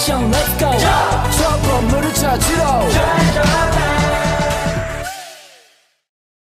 action, let's go.